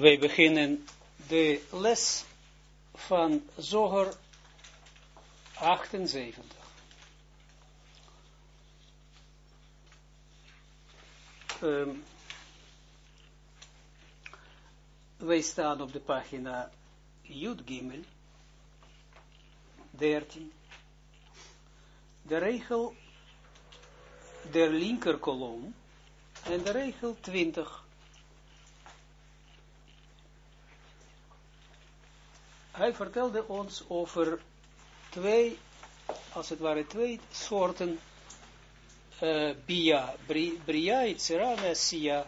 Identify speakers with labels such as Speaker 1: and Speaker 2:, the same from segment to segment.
Speaker 1: Wij beginnen de les van Zoger 78. Um, wij staan op de pagina Jud Gimel 13. De regel der linker kolom en de regel 20. Hij vertelde ons over twee, als het ware twee soorten uh, bia, bria, itzera en sia.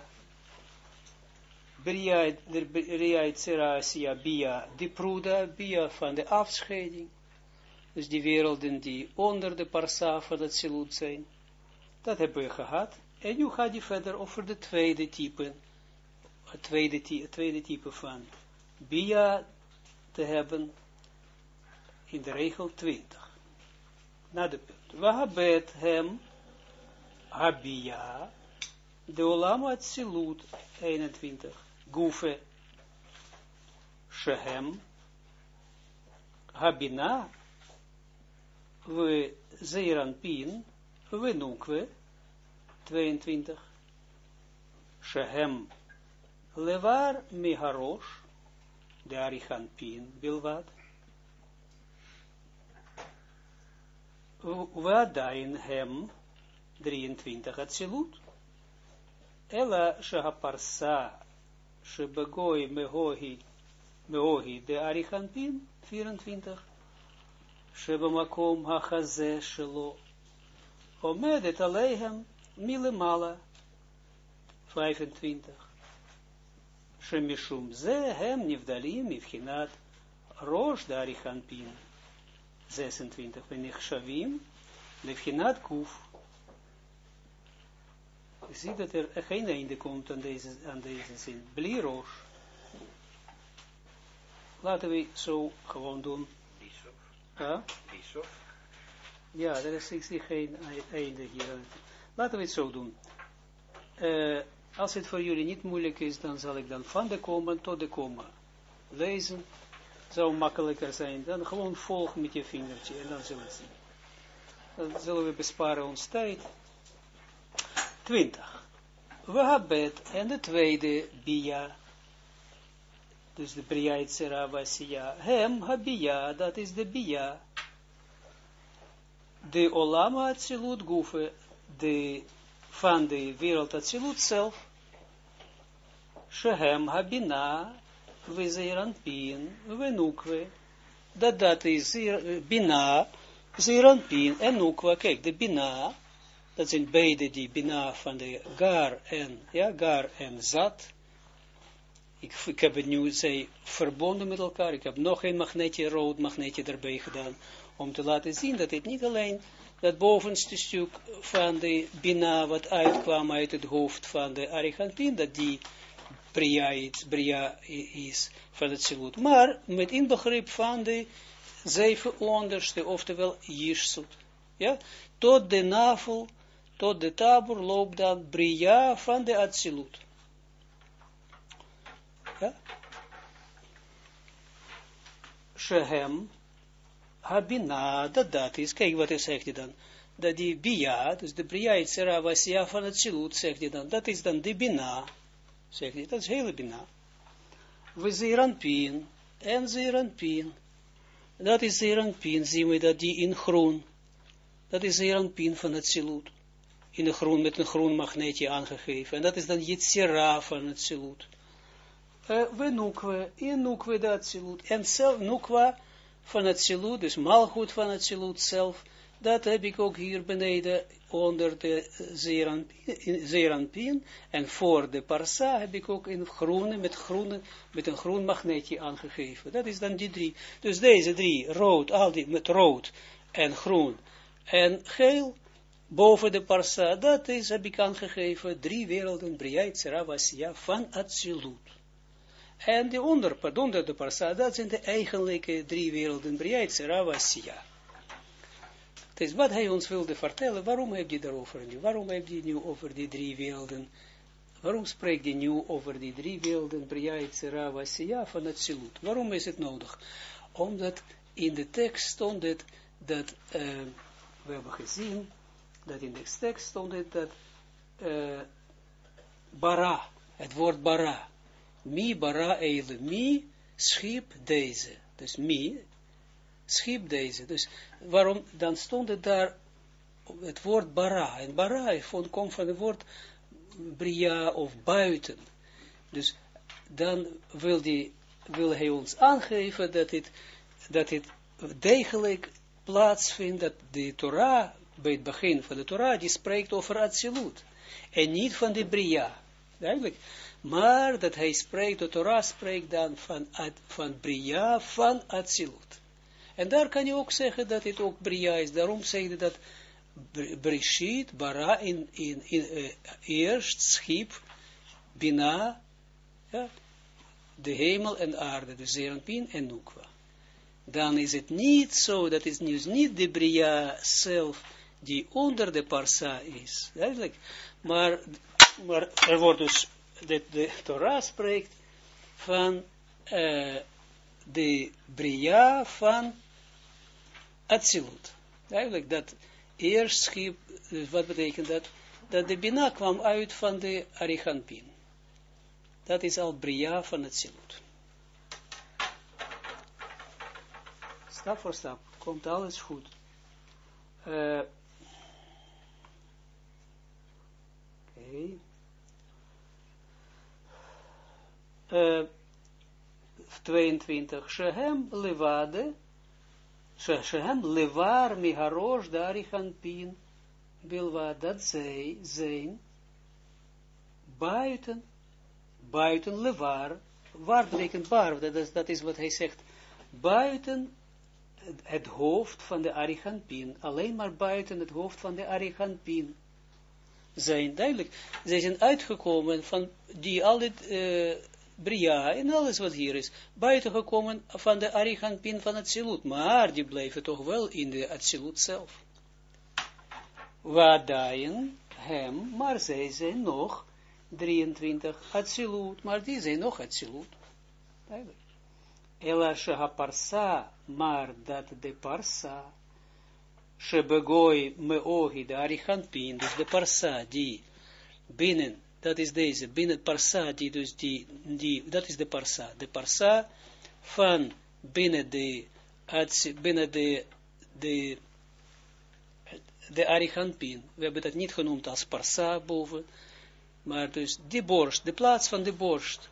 Speaker 1: Bria, bria, itzera, sia, bia, die pruda, bia van de afscheiding. Dus die werelden die onder de parsa van het silut zijn. Dat hebben we gehad. En nu gaat hij verder over de tweede type. Het tweede, tweede type van Bia te hebben in de regel 20. Na de punt. Wahabet hem Habia de Olam Atzilut 21. Gufe Shehem Habina we Zeiran Pin we Nukwe 22. Shehem Levar Miharosh, de Arichan Pin Bilvad. Wadain hem 23 Atzilut. Ela Shahaparsa Shebegoi Mehohi Mehohi de Arichan Pin 24. Shebamakom Hachaze Shelo. Omedet Aleihem Milemala, 25. Shemishum ze hem nivdalim ivchinat rosh darichanpin, 26. Venichshavim levchinat kuf. Je ziet dat er geen einde komt aan deze, aan deze zin. Bli rosh. Laten we zo gewoon doen.
Speaker 2: Bisof.
Speaker 1: Huh?
Speaker 2: Bisof.
Speaker 1: Ja, er is, ik zie geen einde hier. Laten we het zo doen. Uh, als het voor jullie niet moeilijk is, dan zal ik dan van de komma tot de komma lezen. Zou makkelijker zijn. Dan gewoon volg met je vingertje en dan zullen we zien. Dan zullen we besparen ons tijd. 20. We hebben en de tweede bia. Dus de bria itzera vasia. Hem habia, dat is de bia. De olama atzilut gufe de, van de wereld Atsilut zelf, Shehem Habina, we Zeranpin, we Nukwe, dat dat is Bina, Zeranpin en Nukwa, kijk, de Bina, dat zijn beide die Bina van de Gar en, ja, Gar en Zat, ik, ik heb het nu, zij verbonden met elkaar, ik heb nog een magnetje, rood magnetje erbij gedaan, om te laten zien dat het niet alleen dat bovenste stuk van de Bina, wat uitkwam uit het hoofd van de Arigantin, dat die Bria Bria is van het Silut. Maar met inbegrip van de zeven onderste, oftewel Jirsut. Ja, tot de navel, tot de tabur loopt dan Bria van de Atsilut. Ja. Shehem, Habina, dat dat is, kijk wat zegt hij dan, dat die Bia, dus de Bria Itzera Vasia van het Silut, zegt hij dan, dat is dan de Bina, zegt hij, dat is hele Bina. We Zeranpien, en Zeranpien, dat is Zeranpien, zien we dat die in groen, dat is Zeranpien van het Silut, in de groen, met een groen magneetje aangegeven, en dat is dan Yitzira van het Silut. Uh, we Nukwe, in Nukwe dat Silut, en zelf Nukwa, van het silut, dus malgoed van het silut zelf, dat heb ik ook hier beneden onder de zeranpien, en voor de parsa heb ik ook in groene, met groene, met een groen magneetje aangegeven. Dat is dan die drie. Dus deze drie, rood, al die met rood en groen en geel, boven de parsa, dat is, heb ik aangegeven, drie werelden, Briait, Seravasia, van het silut. En de onder, pardon, de parsa, dat zijn de eigenlijke drie werelden, Briait, Serava, Sia. Dus wat hij ons wilde vertellen, waarom heeft hij daarover nu? Waarom heeft hij nu over die drie werelden Waarom spreekt hij nu over die drie werelden, Bria, Yitzera, Vasiya, van het? Waarom is het nodig? Omdat in de tekst stond het, dat, uh, we hebben gezien, dat in de tekst stond het, dat uh, bara, het woord bara, mi bara eile, mi schiep deze, dus mi schiep deze, dus waarom, dan stond het daar het woord bara, en bara komt van het woord bria of buiten. Dus dan wil, die, wil hij ons aangeven dat het, dat het degelijk plaatsvindt, dat de Torah, bij het begin van de Torah, die spreekt over Atsilut. En niet van de bria. Eigenlijk. Maar dat hij spreekt, de Torah spreekt dan van, van bria, van Atsilut. En daar kan je ook zeggen dat het ook bria is. Daarom zeg je dat Breshit, bara, in, in, in uh, eerst schiep, Bina, ja, de hemel en aarde, de Zeranpin en Nukwa. Dan is het niet zo, dat is dus niet de Bria zelf, die onder de Parsa is. Maar, maar er wordt dus, de, de Torah spreekt van uh, de Bria van Atsilut. Eigenlijk dat eerst schiep, dus wat betekent dat? Dat de Bina kwam uit van de Arichampin. Dat is al Bria van het Silut. Stap voor stap komt alles goed. Uh, Oké. Uh, 22. Shehem levade Shehem levar miharosh darichan pin bilwa, dat zij zijn buiten, buiten levar, waar betekent bar, dat is, dat is wat hij zegt, buiten het hoofd van de Arichampin, alleen maar buiten het hoofd van de Arichampin zijn, duidelijk, zij zijn uitgekomen van die al dit, uh, Bria en alles wat hier is, buitengekomen van de Ariganpin van het Silut, maar die blijven toch wel in de Atsilut zelf. Wadaien hem, maar zij zijn nog 23 Atsilut, maar die zijn nog Atsilut. Ela sheha parsa, maar dat de parsa, shebegoi meohi, de Ariganpin, dus de parsa die binnen dat is deze, binnen parsa, die dus die, die, dat is de parsa. De parsa van binnen de, binnen de, de, de Arihanpin. We hebben dat niet genoemd als parsa boven, maar dus die borst, de plaats van de borst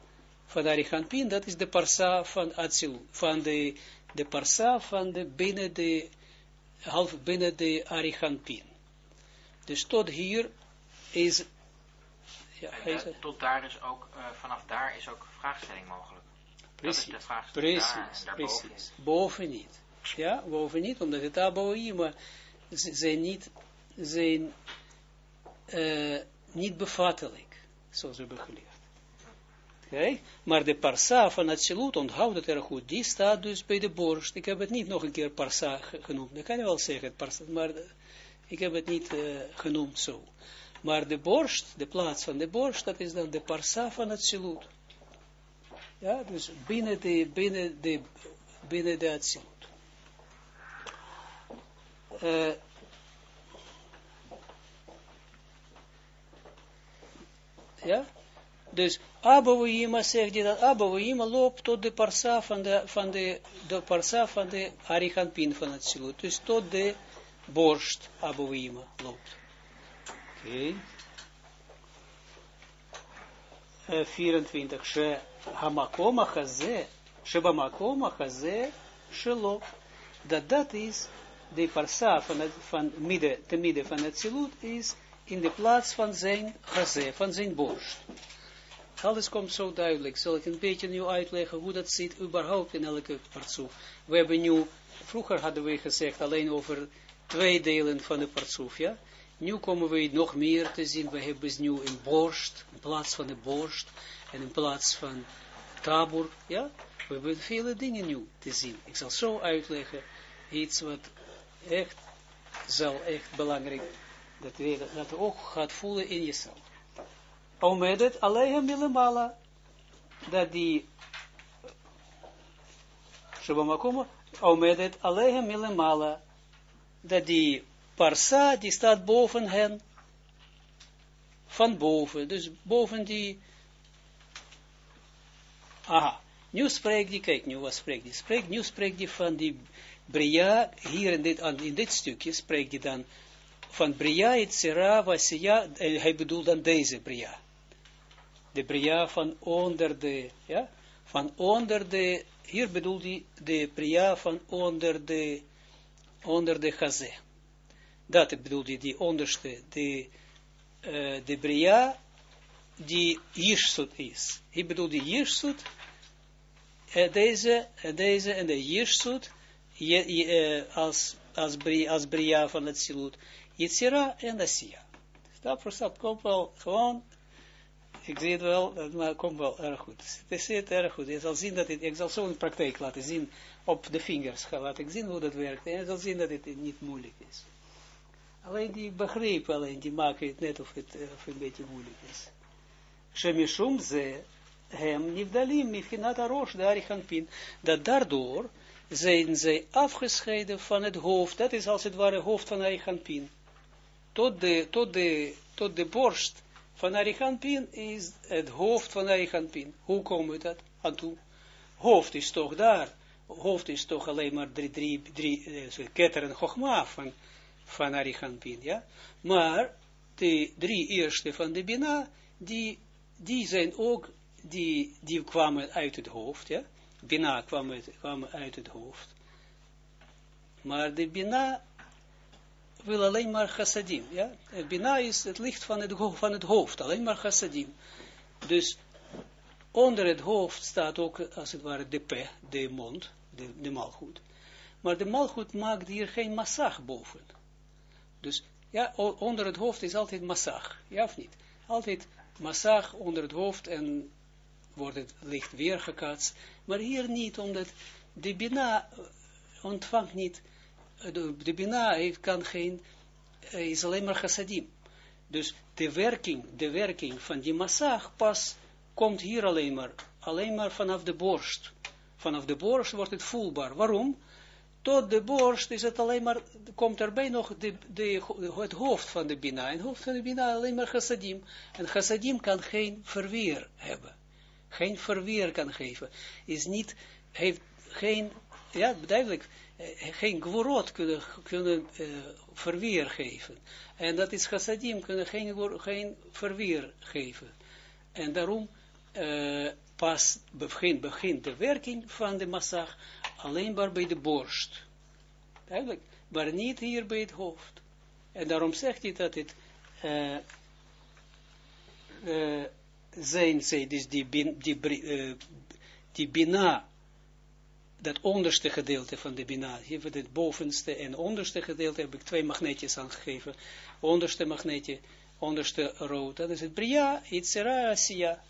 Speaker 1: van de Arihanpin, dat is de parsa van Atsilu, van de, de parsa van de binnen de, half binnen de Arihanpin. Dus tot hier is
Speaker 2: ja, uh, tot daar is ook, uh, vanaf daar is ook vraagstelling mogelijk.
Speaker 1: Precies, dat is de vraag precies, daar, precies. Boven niet. Ja, boven niet, omdat het Aboïma zijn niet, zijn uh, niet bevattelijk, zoals we hebben geleerd. Okay? Maar de parsa van het salut, onthoud het erg goed, die staat dus bij de borst. Ik heb het niet nog een keer parsa genoemd, dat kan je wel zeggen, parsa, maar ik heb het niet uh, genoemd zo. Maar de borst, de plaats van de borst, dat is dan de parsa van het silut. Ja, dus binnen de, binnen de, binnen de silut. Uh, ja, dus Abouima zegt hij dat Abouima loopt tot de parsa van de, van de, de parsa van de Arihanpin van het silut. Dus tot de borst Abouima loopt. Oké. Okay. 24. She hamakoma haze, shebamakoma haze, shelo. Dat dat is, de parsa van, het, van midden, te midden van het zilut is in de plaats van zijn haze, van zijn borst. Alles komt zo duidelijk. Zal ik een beetje nu uitleggen hoe dat zit überhaupt in elke partsoef. We hebben nu, vroeger hadden we gezegd alleen over twee delen van de partsoef, ja. Nu komen we nog meer te zien. We hebben nu een borst, in plaats van de borst, en in plaats van tabur, ja. We hebben vele dingen nu te zien. Ik zal zo uitleggen, iets wat echt, zal echt belangrijk, dat je dat ook gaat voelen in jezelf. Omedet alleen milemala, dat die, Shabamakom, omedet alleen milemala, dat die parsa, die staat boven hen, van boven, dus boven die, aha, nu spreekt die, kijk, nu wat spreekt die, spreekt, nu spreekt die van die Bria, hier in dit, in dit stukje spreekt die dan van Bria, Itzera, Vasia, en hij bedoelt dan deze Bria. De Bria van onder de, ja, van onder de, hier bedoelt hij de Bria van onder de, onder de Chazé. Dat bedoelt hij, die onderste, de, uh, de Bria, die Jirsut is. Hij bedoelt die Jirsut, uh, deze, uh, deze en de Jirsut, als, als, bria, als Bria van het Silut, Yitzira en Asiya. Stap voor stap, komt wel gewoon, ik zie het wel, maar het komt wel erg goed. Het is erg goed. Je zal zien dat het, ik zal zo een praktijk laten zien, op de vingers laten zien hoe dat werkt. En je zal zien dat het niet moeilijk is. Alleen die begreep alleen, die maken het net of het, of een beetje moeilijk is. Shemishum ze, hem nifdalim, mifhinat arosh, de arichanpin, dat daardoor zijn zij afgescheiden van het hoofd, dat is als het ware hoofd van arichanpin tot de, tot de, tot de borst van Ariganpin is het hoofd van Ariganpin. Hoe komen we dat aan toe? Hoofd is toch daar. Hoofd is toch alleen maar drie, drie, drie ketter en van, van Ariganpin, ja. Maar de drie eerste van de Bina, die, die zijn ook, die, die kwamen uit het hoofd, ja. Bina kwamen, kwamen uit het hoofd. Maar de Bina wil alleen maar chassadim, ja. Bina is het licht van het, van het hoofd, alleen maar chassadim. Dus onder het hoofd staat ook, als het ware, de pe, de mond, de, de malgoed. Maar de malgoed maakt hier geen massag boven. Dus, ja, onder het hoofd is altijd massag, ja of niet? Altijd massag onder het hoofd en wordt het licht weergekaatst. Maar hier niet, omdat de Bina ontvangt niet de, de Bina heeft, kan geen, uh, is alleen maar chassadim. Dus de werking, de werking van die massag pas komt hier alleen maar, alleen maar vanaf de borst. Vanaf de borst wordt het voelbaar. Waarom? Tot de borst is het alleen maar, komt erbij nog de, de, het hoofd van de Bina. En het hoofd van de Bina alleen maar chassadim. En chassadim kan geen verweer hebben. Geen verweer kan geven. Is niet, heeft geen, ja, duidelijk, eh, geen gworot kunnen, kunnen uh, verweer geven. En dat is chassadim, kunnen geen, geen verweer geven. En daarom uh, pas begint, begint de werking van de massag alleen maar bij de borst. Eigenlijk, maar niet hier bij het hoofd. En daarom zegt hij dat het uh, uh, zijn, zij, dus die, die, die, die bina dat onderste gedeelte van de Bina, hier het bovenste en onderste gedeelte, heb ik twee magneetjes aangegeven. Onderste magneetje, onderste rood, dat is het Bria, Itzera, Asiya.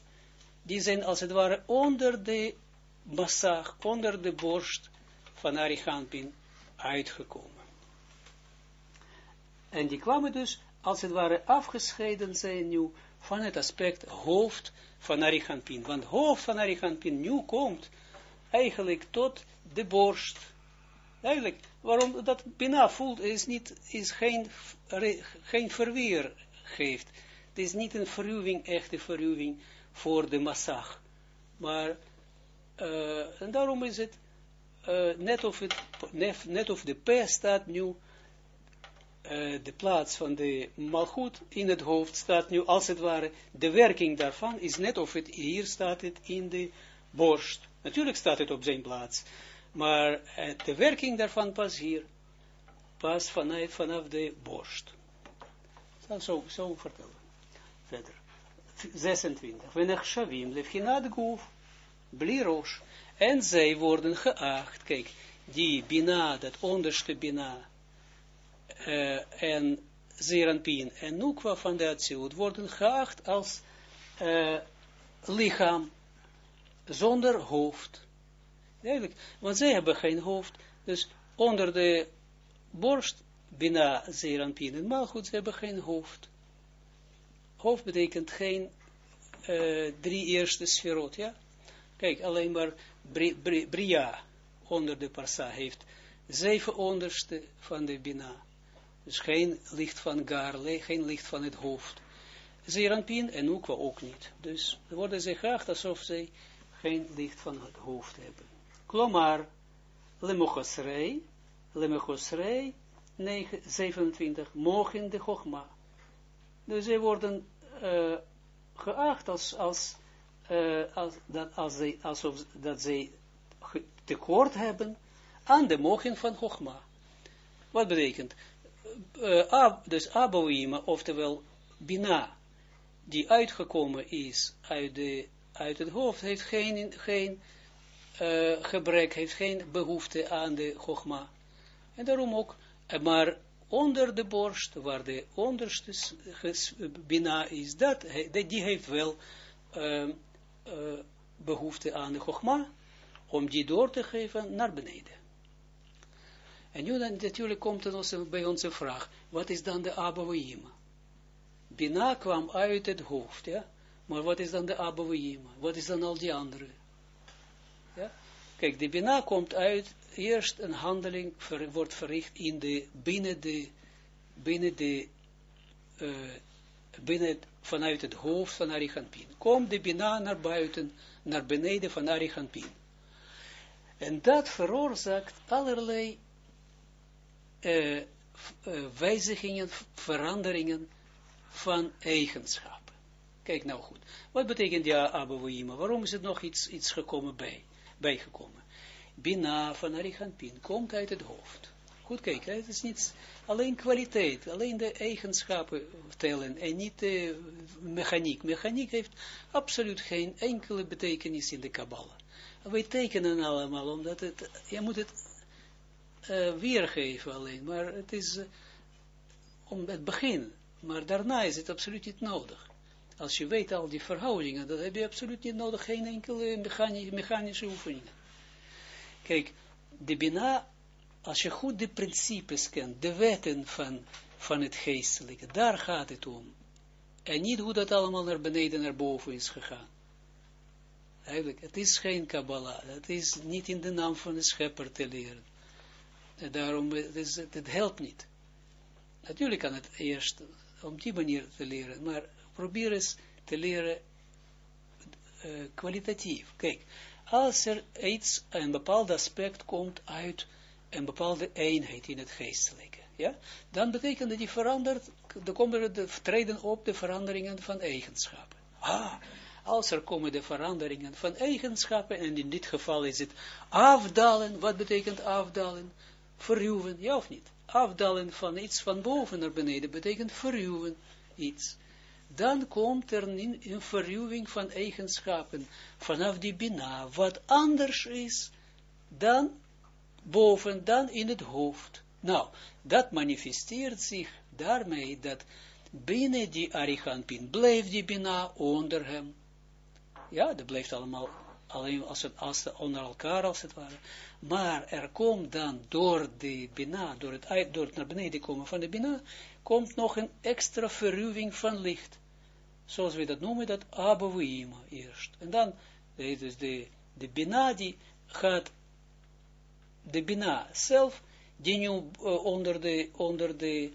Speaker 1: Die zijn als het ware onder de massag, onder de borst van Arichampin uitgekomen. En die kwamen dus, als het ware, afgescheiden zijn nu van het aspect hoofd van Arichampin. Want hoofd van Arichampin nu komt eigenlijk tot de borst. Eigenlijk, waarom dat Bina voelt, is, niet, is geen, geen verweer geeft. Het is niet een verruwing, echte verruwing voor de massag. Maar, uh, en daarom is het, uh, net, of het net, of de P staat nu, uh, de plaats van de malgoed in het hoofd staat nu, als het ware, de werking daarvan is net of het, hier staat het in de borst. Natuurlijk staat het op zijn plaats, maar de werking daarvan pas hier, pas vanaf de borst. Zo, zo vertellen. Verder. 26. Wenech shavim lefhinat guf, blirosh. En zij worden geacht, kijk, die bina, dat onderste bina, uh, en zeranpien en nukwa van de worden geacht als uh, lichaam zonder hoofd. Eigenlijk, want zij hebben geen hoofd, dus onder de borst, bina, zeeranpien en goed, ze hebben geen hoofd. Hoofd betekent geen, uh, drie eerste sferot, ja. Kijk, alleen maar Bria onder de parsa heeft zeven onderste van de Bina. Dus geen licht van Gar, geen licht van het hoofd. Zeranpin en Nukwa ook niet. Dus worden ze graag alsof zij geen licht van het hoofd hebben. Klomar, Lemochosrei, Lemochosrei, 27, mogen de Chogma. Dus zij worden uh, geacht als, als, uh, als, dat, als zij, alsof dat zij tekort hebben aan de mogen van Chogma. Wat betekent? Uh, dus Abouima, oftewel Bina, die uitgekomen is uit, de, uit het hoofd, heeft geen, geen uh, gebrek, heeft geen behoefte aan de Chogma. En daarom ook, maar onder de borst, waar de onderste Bina is, dat, die heeft wel uh, uh, behoefte aan de Chogma, om die door te geven naar beneden. En nu dan, natuurlijk komt er ons, bij ons een vraag, wat is dan de Abouima? Bina kwam uit het hoofd, ja, maar wat is dan de Abouima? Wat is dan al die andere? Ja? Kijk, de Bina komt uit, eerst een handeling wordt verricht in de, binnen de, binnen de, uh, binnen vanuit het hoofd van Ariganpin. Komt de Bina naar buiten, naar beneden van Ariganpin. En dat veroorzaakt allerlei uh, uh, wijzigingen, veranderingen van eigenschappen. Kijk nou goed. Wat betekent ja Abouima? Waarom is er nog iets, iets gekomen bij, bijgekomen? Bina van Ariganpin komt uit het hoofd. Goed kijken, het is niet alleen kwaliteit, alleen de eigenschappen tellen en niet de mechaniek. Mechaniek heeft absoluut geen enkele betekenis in de Kabbalah. Wij tekenen allemaal, omdat het, je moet het uh, weergeven alleen, maar het is uh, om het begin, maar daarna is het absoluut niet nodig. Als je weet al die verhoudingen, dan heb je absoluut niet nodig, geen enkele mechanische, mechanische oefeningen. Kijk, de Bina, als je goed de principes kent, de wetten van, van het geestelijke, daar gaat het om. En niet hoe dat allemaal naar beneden, naar boven is gegaan. Eigenlijk, het is geen Kabbalah, het is niet in de naam van de schepper te leren. En daarom, het, helpt niet. Natuurlijk kan het eerst op die manier te leren, maar probeer eens te leren uh, kwalitatief. Kijk, als er iets, een bepaald aspect komt uit een bepaalde eenheid in het geestelijke, ja, dan betekent dat die verandert, dan komen er treden op de veranderingen van eigenschappen. Ah, als er komen de veranderingen van eigenschappen, en in dit geval is het afdalen, wat betekent afdalen? Verruwen, ja of niet? Afdalen van iets van boven naar beneden betekent verruwen iets. Dan komt er een, een verruwing van eigenschappen vanaf die bina, wat anders is dan boven, dan in het hoofd. Nou, dat manifesteert zich daarmee dat binnen die Arihanpin blijft die bina onder hem. Ja, dat blijft allemaal alleen als het, als onder elkaar als het ware. Maar er komt dan door de bina, door het, door naar beneden komen van de bina, komt nog een extra verruwing van licht. Zoals we dat noemen, dat abouima eerst. En dan, dus de, de bina die gaat, de bina zelf, die nu uh, onder, de, onder, de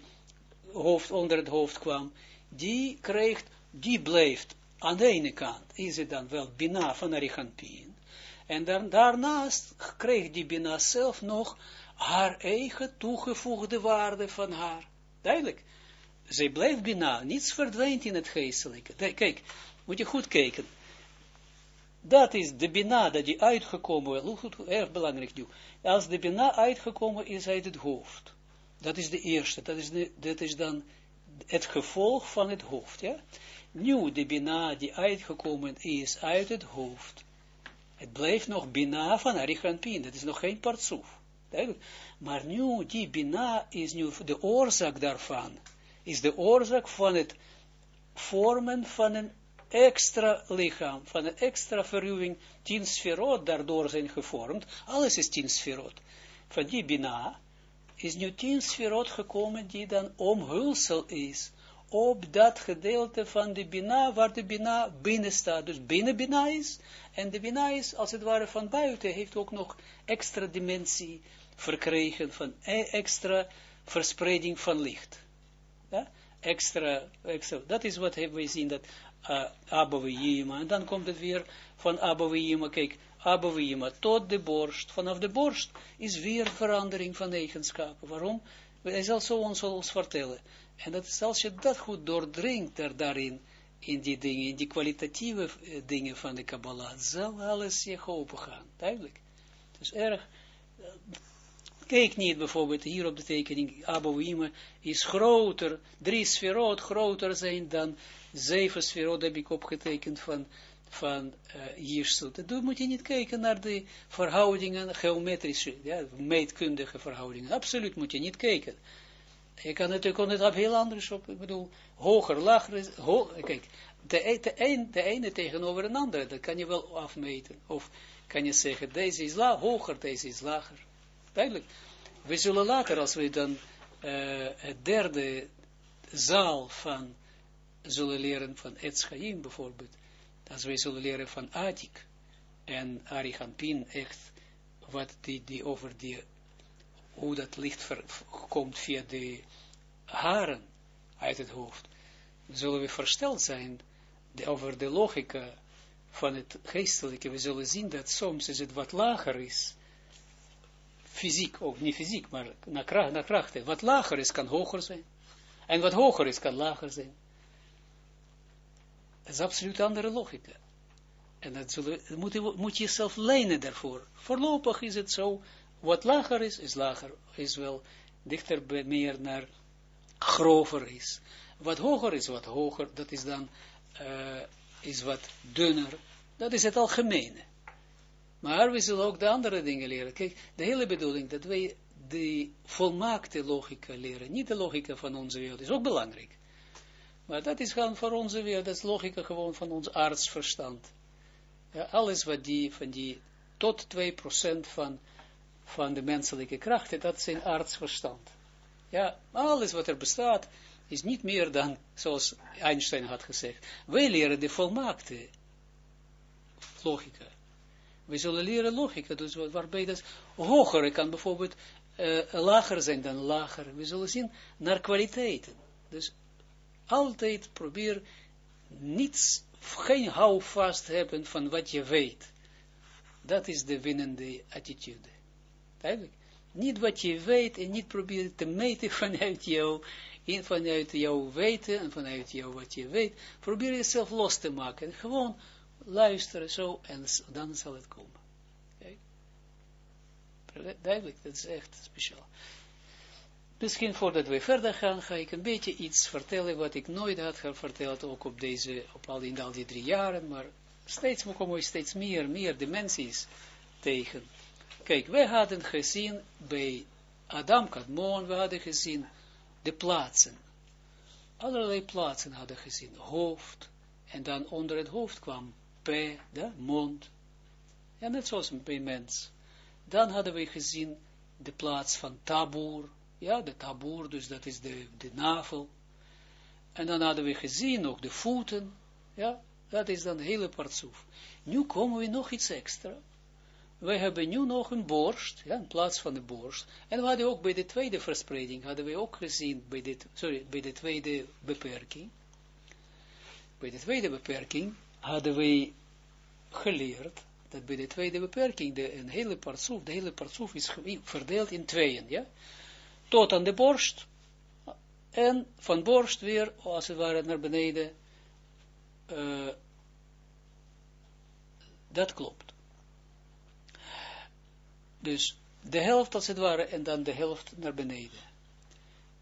Speaker 1: hoofd, onder het hoofd kwam, die krijgt, die blijft aan de ene kant is het dan wel Bina van Arichampin. En dan, daarnaast kreeg die Bina zelf nog haar eigen toegevoegde waarde van haar. Duidelijk. Zij blijft Bina, niets verdwijnt in het geestelijke. Kijk, moet je goed kijken. Dat is de Bina, dat die uitgekomen is, erg belangrijk nu. Als de Bina uitgekomen is uit het hoofd. Dat is de eerste, dat is, de, is dan het gevolg van het hoofd, ja nu de Bina die uitgekomen is uit het hoofd, het blijft nog Bina van Arichanpin, dat is nog geen partsoef. Maar nu, die Bina is nu de oorzaak daarvan, is de oorzaak van het vormen van een extra lichaam, van een extra verruwing, tien sferot daardoor zijn gevormd, alles is tien sferot. Van die Bina is nu tien sferot gekomen die dan omhulsel is, op dat gedeelte van de Bina, waar de Bina binnen staat. Dus binnen Bina is, en de Bina is, als het ware van buiten, heeft ook nog extra dimensie verkregen, van e, extra verspreiding van licht. Ja? Extra, extra, dat is wat we zien, dat uh, en dan komt het weer van Abouima, kijk, Abouima tot de borst, vanaf de borst is weer verandering van eigenschappen. Waarom? Hij zal zo ons, ons vertellen. En dat als je dat goed doordringt daar, daarin, in die dingen, in die kwalitatieve eh, dingen van de Kabbalah, zal alles je open gaan. Duidelijk. Dus erg, uh, kijk niet bijvoorbeeld hier op de tekening, Abouima is groter, drie sferot groter zijn dan zeven sferot heb ik opgetekend van van uh, Dan moet je niet kijken naar de verhoudingen, geometrische, ja, meetkundige verhoudingen. Absoluut moet je niet kijken. Je kan natuurlijk het op heel anders op, ik bedoel, hoger, lager, kijk, de, e, de, de ene tegenover een andere, dat kan je wel afmeten. Of kan je zeggen, deze is la, hoger, deze is lager. Duidelijk. We zullen later, als we dan uh, het derde zaal van zullen leren van Etschaim bijvoorbeeld, als wij zullen leren van Adik en Arichampin echt, wat die, die over die, hoe dat licht komt via de haren uit het hoofd, zullen we versteld zijn over de logica van het geestelijke. We zullen zien dat soms is het wat lager is, fysiek, ook niet fysiek, maar naar, kracht, naar krachten. Wat lager is, kan hoger zijn. En wat hoger is, kan lager zijn. Dat is absoluut andere logica. En dat moet, je, moet je jezelf lenen daarvoor. Voorlopig is het zo, wat lager is, is lager, is wel dichter bij meer naar grover is. Wat hoger is, wat hoger, dat is dan, uh, is wat dunner. Dat is het algemene. Maar we zullen ook de andere dingen leren. Kijk, de hele bedoeling dat wij de volmaakte logica leren, niet de logica van onze wereld, is ook belangrijk. Maar dat is gewoon voor onze wereld, dat is logica gewoon van ons artsverstand. Ja, alles wat die, van die, tot 2% van, van de menselijke krachten, dat zijn artsverstand. Ja, alles wat er bestaat, is niet meer dan, zoals Einstein had gezegd, wij leren de volmaakte logica. We zullen leren logica, dus waarbij dat hoger kan bijvoorbeeld uh, lager zijn dan lager. We zullen zien naar kwaliteiten. Dus altijd probeer niets, geen houvast hebben van wat je weet. Dat is de winnende attitude. Eigenlijk. Niet wat je weet en niet proberen te meten vanuit jou, vanuit jouw weten en vanuit jou wat je weet. Probeer jezelf los te maken. Gewoon luisteren zo en dan zal het komen. Kijk. Duidelijk, dat is echt speciaal. Misschien voordat we verder gaan, ga ik een beetje iets vertellen wat ik nooit had verteld, ook op deze, op al die, al die drie jaren, maar steeds komen steeds meer, meer dimensies tegen. Kijk, wij hadden gezien bij Adam Kadmon, we hadden gezien de plaatsen. Allerlei plaatsen hadden gezien. Hoofd, en dan onder het hoofd kwam P, de mond. Ja, net zoals bij mens. Dan hadden we gezien de plaats van Tabur, ja, de taboer, dus dat is de, de navel. En dan hadden we gezien nog de voeten, ja, dat is dan de hele partsoef. Nu komen we nog iets extra. We hebben nu nog een borst, ja, in plaats van de borst. En we hadden ook bij de tweede verspreiding, hadden we ook gezien, bij de, sorry, bij de tweede beperking. Bij de tweede beperking hadden we geleerd, dat bij de tweede beperking, de, een hele partsoef, de hele partsoef is verdeeld in tweeën, ja tot aan de borst, en van borst weer, als het ware, naar beneden, uh, dat klopt. Dus de helft als het ware, en dan de helft naar beneden.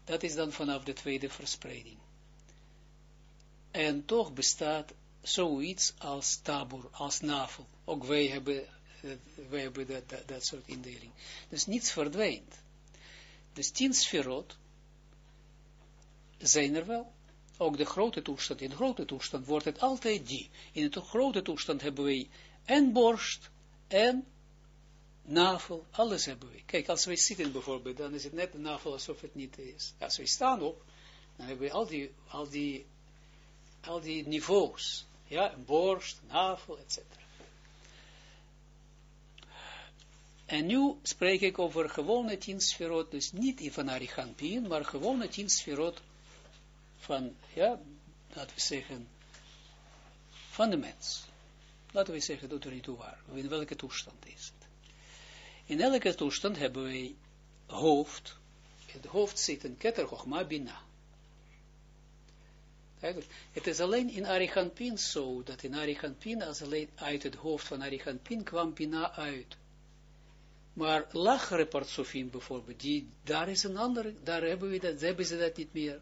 Speaker 1: Dat is dan vanaf de tweede verspreiding. En toch bestaat zoiets als tabur, als navel. Ook wij hebben, uh, wij hebben dat, dat, soort indeling. Dus niets verdwijnt. Dus tien sferot zijn er wel. Ook de grote toestand. In de grote toestand wordt het altijd die. In de grote toestand hebben we en borst en navel. Alles hebben we. Kijk, als wij zitten bijvoorbeeld, dan is het net de navel alsof het niet is. Als wij staan op, Dan hebben we al die, al die, al die niveaus. Ja, een borst, navel, etc. En nu spreek ik over gewone tien sferot, dus niet van Arichampien, maar gewone tien sferot van, ja, laten we zeggen, van de mens. Laten we zeggen, doet er niet toe waar. In welke toestand is het? In elke toestand hebben wij hoofd. Het hoofd zit een Chochma Bina. Het is alleen in Arichampin zo, dat in Arichampin, als alleen uit het hoofd van Arichampin kwam Bina uit. Maar lagere partsofim bijvoorbeeld, die, daar is een andere, daar hebben, we dat, hebben ze dat niet meer.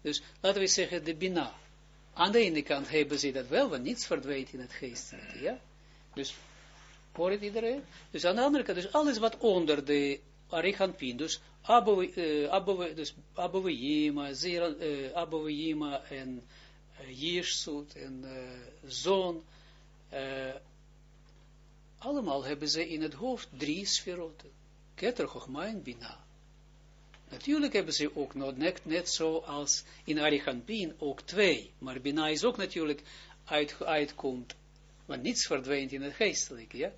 Speaker 1: Dus laten we zeggen, de Bina. Aan de ene kant hebben ze dat wel, want niets verdwijnt in het geestelijke, ja. Dus, hoor het iedereen? Dus aan de andere kant, dus alles wat onder de Arichanpin, Abouwe, dus Abouweyima, uh, Abouweyima en Jirsut en uh, Zon, allemaal hebben ze in het hoofd drie sferoten. Keter, Chochma en Bina. Natuurlijk hebben ze ook nog net, net zo als in ook twee. Maar Bina is ook natuurlijk uit, uitkomt, want niets verdwijnt in het geestelijke. Ja?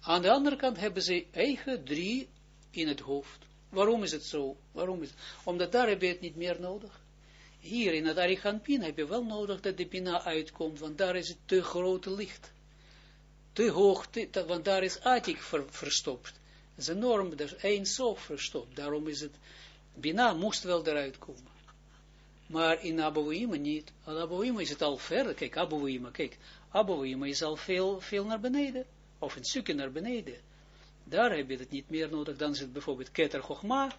Speaker 1: Aan de andere kant hebben ze eigen drie in het hoofd. Waarom is het zo? Waarom is het? Omdat daar heb je het niet meer nodig. Hier in het Arichanpin heb je wel nodig dat de Bina uitkomt, want daar is het te grote licht. Te hoog, te, want daar is Atik verstopt is enorm, er is één sof verstopt. Daarom is het, Bina moest wel eruit komen. Maar in Abouima niet. Abouima is het al verder. Kijk, Abouima, kijk. Abouima is al veel, veel naar beneden. Of een stukje naar beneden. Daar heb je het niet meer nodig. Dan zit bijvoorbeeld Keter Chochma.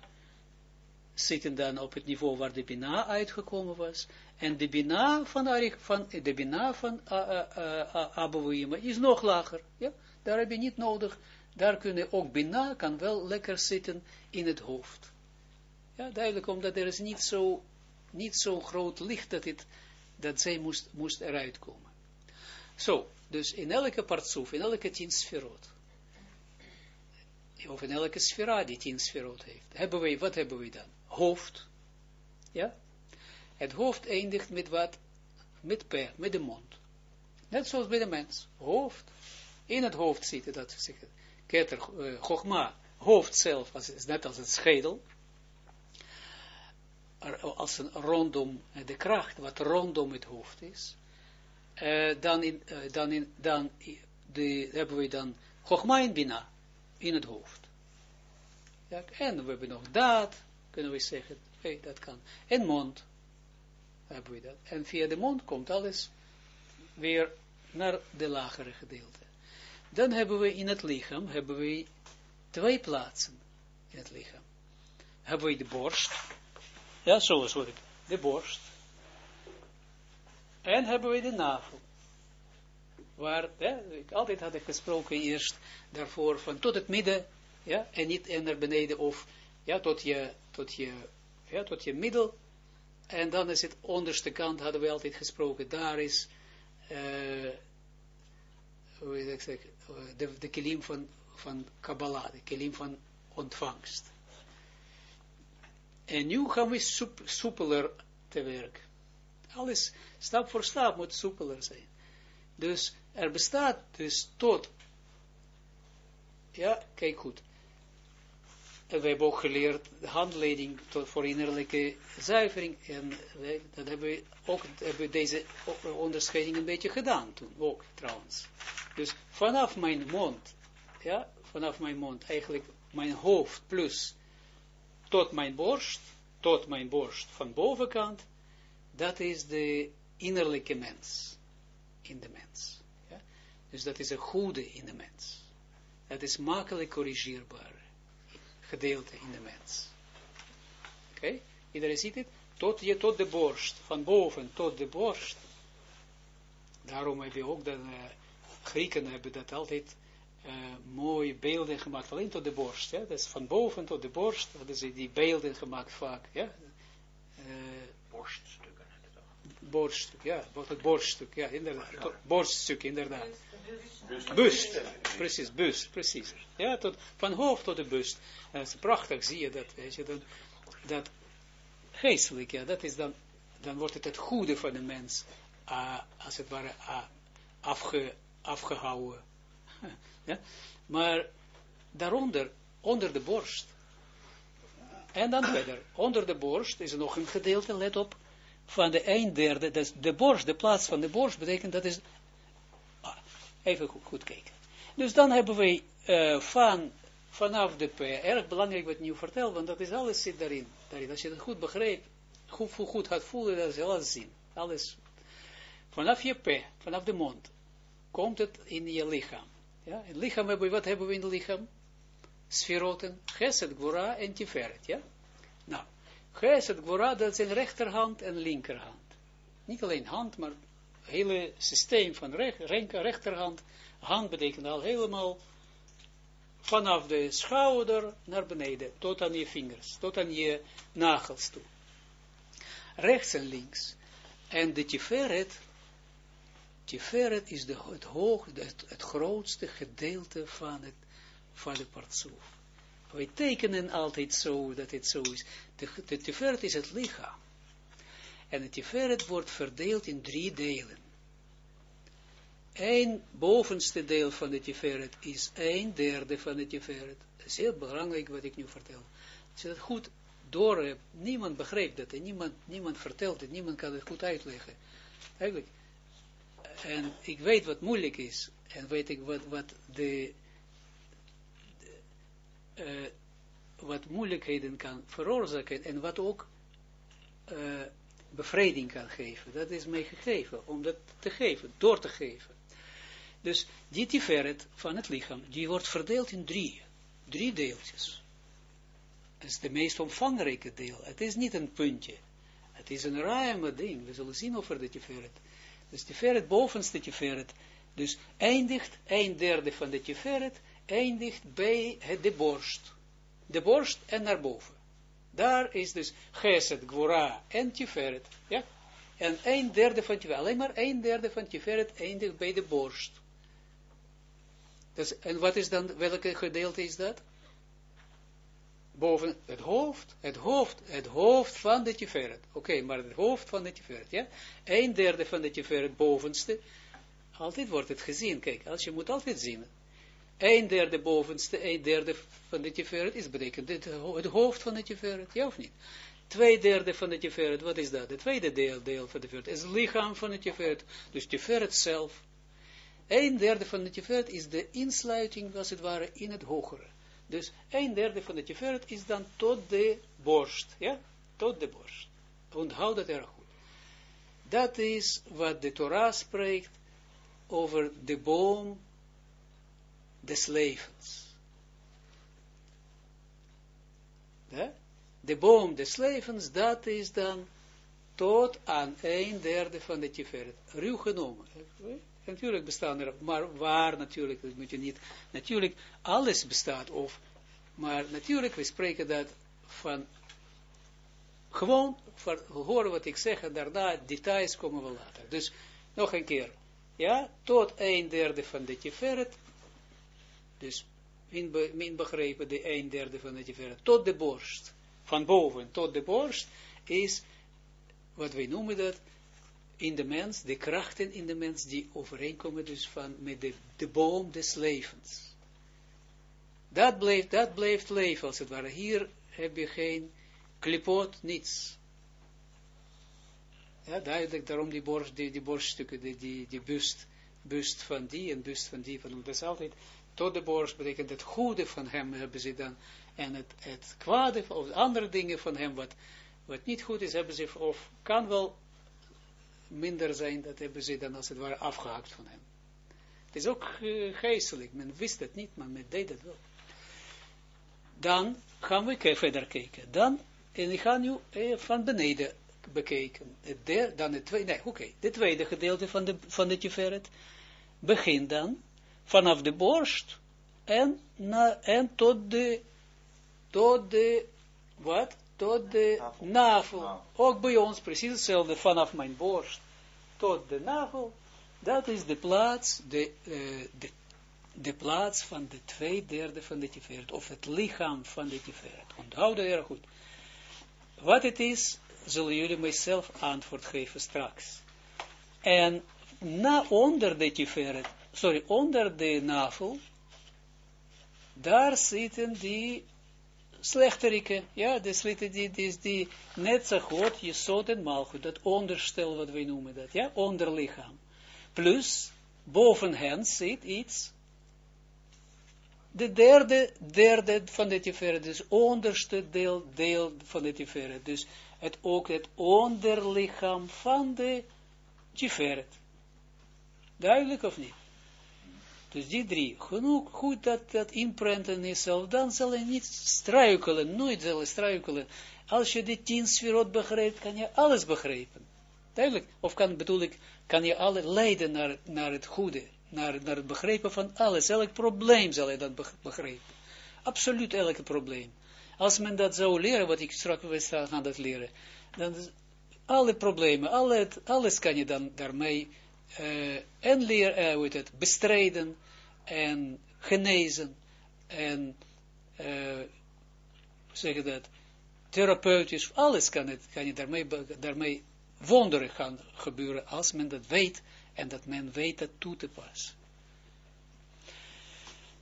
Speaker 1: Zitten dan op het niveau waar de Bina uitgekomen was. En de Bina van, Arik, van, de Bina van Abouima is nog lager. Ja? Daar heb je niet nodig daar kunnen ook Bina kan wel lekker zitten in het hoofd. Ja, duidelijk, omdat er is niet zo, niet zo groot licht dat, het, dat zij moest, moest eruit komen. Zo, dus in elke partsoef, in elke tien sferot, of in elke sfera die tien sferot heeft, hebben wij, wat hebben we dan? Hoofd, ja? Het hoofd eindigt met wat? Met per, met de mond. Net zoals bij de mens. Hoofd, in het hoofd zitten, dat zeggen keter, uh, chogma, hoofd zelf, als, net als het schedel, als een rondom, uh, de kracht, wat rondom het hoofd is, uh, dan, in, dan, in, dan hebben we dan chogma en bina in het hoofd. Ja, en we hebben nog dat, kunnen we zeggen, hey, dat kan. En mond, hebben we dat. En via de mond komt alles weer naar de lagere gedeelte. Dan hebben we in het lichaam, hebben we twee plaatsen in het lichaam. Hebben we de borst, ja, zoals ik, de borst. En hebben we de navel. Waar, ik altijd had ik gesproken eerst daarvoor van tot het midden, ja, en niet en naar beneden of, ja, tot je, tot je, ja, tot je middel. En dan is het onderste kant, hadden we altijd gesproken, daar is, uh, hoe ik zeggen, de, de kilim van, van Kabbalah, de kilim van ontvangst. En nu gaan we soep, soepeler te werk. Alles, stap voor stap, moet soepeler zijn. Dus er bestaat dus tot, ja, kijk goed. We hebben ook geleerd handleiding tot voor innerlijke zuivering. En dat hebben we ook hebben deze onderscheiding een beetje gedaan toen, ook trouwens. Dus vanaf mijn mond, ja, vanaf mijn mond, eigenlijk mijn hoofd plus tot mijn borst, tot mijn borst van bovenkant, dat is de innerlijke mens, in de mens. Ja? Dus dat is een goede in de mens. Dat is makkelijk corrigeerbaar gedeelte in de mens. Oké, okay? iedereen ziet het? Tot, je, tot de borst, van boven tot de borst. Daarom heb je ook dat, uh, Grieken hebben dat altijd uh, mooie beelden gemaakt, alleen tot de borst. Ja? Dat is van boven tot de borst, hadden ze die beelden gemaakt vaak. Ja?
Speaker 2: Uh, Borststukken.
Speaker 1: Borststuk, ja, het borststuk, ja, inderdaad. Borststuk, inderdaad. Bust, precies, bust, precies. Ja, tot, van hoofd tot de bust. En dat is prachtig, zie je dat, weet je, dat, dat geestelijk, ja, dat is dan, dan wordt het het goede van de mens, uh, als het ware, uh, afge, afgehouden. ja? Maar daaronder, onder de borst, en dan verder, onder de borst is er nog een gedeelte, let op, van de een derde, dus de borst, de plaats van de borst, betekent dat is, ah, even goed, goed, kijken. Dus dan hebben we uh, van, vanaf de P, erg belangrijk wat ik nu vertel, want dat is alles zit daarin. daarin. Als je het goed begreep, goed, goed gaat voelen, dat is alles zien. Alles. Vanaf je P, vanaf de mond, komt het in je lichaam. Ja, in lichaam hebben we, wat hebben we in het lichaam? Sferoten, Geset, Gvora en Tiferet, ja? Nou, Geset, Gvora, dat zijn rechterhand en linkerhand. Niet alleen hand, maar het hele systeem van rechter, rechterhand. Hand betekent al helemaal vanaf de schouder naar beneden, tot aan je vingers, tot aan je nagels toe. Rechts en links. En de Tiferet, Tiferet is de, het, hoog, het, het grootste gedeelte van het van de partsoef. Wij tekenen altijd zo, dat het zo is. De, de tiferet is het lichaam. En het tiferet wordt verdeeld in drie delen. Een bovenste deel van de tiferet is een derde van de tiferet. Dat is heel belangrijk wat ik nu vertel. Als je dat goed door niemand begrijpt dat en niemand, niemand vertelt het, niemand kan het goed uitleggen. Eigenlijk. En ik weet wat moeilijk is en weet ik wat, wat de uh, wat moeilijkheden kan veroorzaken en wat ook uh, bevrediging kan geven. Dat is mij gegeven, om dat te geven, door te geven. Dus die tiferet van het lichaam, die wordt verdeeld in drie, drie deeltjes. Het is de meest omvangrijke deel. Het is niet een puntje. Het is een ruime ding. We zullen zien over de tiferet. Dus tiferet, bovenste tiferet, dus eindigt, een derde van de tiferet, eindigt bij de borst. De borst en naar boven. Daar is dus Geset, Gwora en Tiferet. Ja? En een derde van Tiferet, alleen maar een derde van Tiferet eindigt bij de borst. Dus, en wat is dan, welke gedeelte is dat? Boven het hoofd, het hoofd, het hoofd van de Tiferet. Oké, maar het hoofd van de Tiferet, ja? Een derde van de Tiferet bovenste. Altijd wordt het gezien, kijk, als je moet altijd zien een derde bovenste, een derde van de tiferet is betekent het, het hoofd van de tiferet, ja of niet? Twee derde van de tiferet, wat is dat? Het tweede deel, deel van de tiferet is het lichaam van de tiferet, dus tiferet zelf. Een derde van de tiferet is de insluiting, als het ware, in het hogere. Dus een derde van de tiferet is dan tot de borst, ja? Tot de borst. Onthoud dat erg goed. Dat is wat de Torah spreekt over de boom des levens. De boom des levens, dat is dan tot aan een derde van de tiferet. Ruw genomen. Natuurlijk bestaan er, maar waar natuurlijk, dat moet je niet, natuurlijk alles bestaat, of, maar natuurlijk, we spreken dat van, gewoon, voor, horen wat ik zeg, en daarna details komen we later. Dus, nog een keer, ja, tot een derde van de tiferet, dus min, begrepen de een derde van de tiferet, tot de borst, van boven tot de borst, is, wat wij noemen dat, in de mens, de krachten in de mens, die overeenkomen dus van, met de, de boom des levens. Dat blijft, dat blijft leven, als het ware. Hier heb je geen klipot, niets. Ja, duidelijk, daarom die, borst, die, borststukken, die, die, die bust, bust van die en bust van die, van, dat is altijd tot de borst betekent het goede van hem hebben ze dan, en het, het kwade, of andere dingen van hem, wat, wat niet goed is, hebben ze, of kan wel minder zijn, dat hebben ze dan als het ware afgehaakt van hem. Het is ook uh, geestelijk, men wist het niet, maar men deed het wel. Dan gaan we verder kijken. Dan, en ik ga nu eh, van beneden bekijken. De, dan het tweede, nee, oké, okay, de tweede gedeelte van de, van de Tiferet begint dan vanaf de borst en, na, en tot de, tot de, wat? Tot de navel. Ook bij ons precies hetzelfde, vanaf mijn borst tot de navel. Dat is de plaats, de, uh, de, de plaats van de twee derde van de tiferet, of het lichaam van de tiferet. Onthoud dat erg goed. Wat het is, zullen jullie mijzelf antwoord geven straks. En na onder de tiferet, sorry, onder de navel, daar zitten die slechteriken, ja, de zitten die, die, die net zo goed, je zot en malgoed, dat onderstel wat wij noemen dat, ja, onderlichaam. Plus, boven hen zit iets, de derde, derde van de tiferet, dus onderste deel, deel van de tiferet, dus het ook het onderlichaam van de tiferet. Duidelijk of niet? Dus die drie, genoeg goed dat dat inprenten is dan zal je niet struikelen, nooit zal je struikelen. Als je die tien sferot begrijpt, kan je alles begrijpen. Duidelijk, of kan, bedoel ik, kan je alle leiden naar, naar het goede, naar, naar het begrijpen van alles. Elk probleem zal je dan begrijpen. Absoluut elk probleem. Als men dat zou leren, wat ik straks gaan dat leren, dan alle problemen, alle, alles kan je dan daarmee uh, en leer, uh, het, bestrijden en genezen en uh, zeg je dat, therapeutisch, alles kan, het, kan je daarmee, daarmee wonderen gaan gebeuren als men dat weet en dat men weet dat toe te passen.